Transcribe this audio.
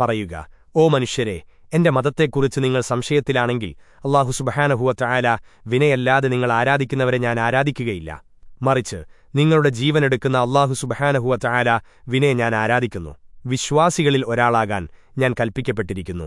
പറയുക ഓ മനുഷ്യരെ എന്റെ മതത്തെക്കുറിച്ച് നിങ്ങൾ സംശയത്തിലാണെങ്കിൽ അള്ളാഹു സുബഹാനഹുവ ചായാല വിനയല്ലാതെ നിങ്ങൾ ആരാധിക്കുന്നവരെ ഞാൻ ആരാധിക്കുകയില്ല. മറിച്ച് നിങ്ങളുടെ ജീവനെടുക്കുന്ന അള്ളാഹു സുബഹാനഹുവ ചായാല വിനെ ഞാൻ ആരാധിക്കുന്നു. വിശ്വാസികളിൽ ഒരാളാകാൻ ഞാൻ കൽപ്പിക്കപ്പെട്ടിരിക്കുന്നു.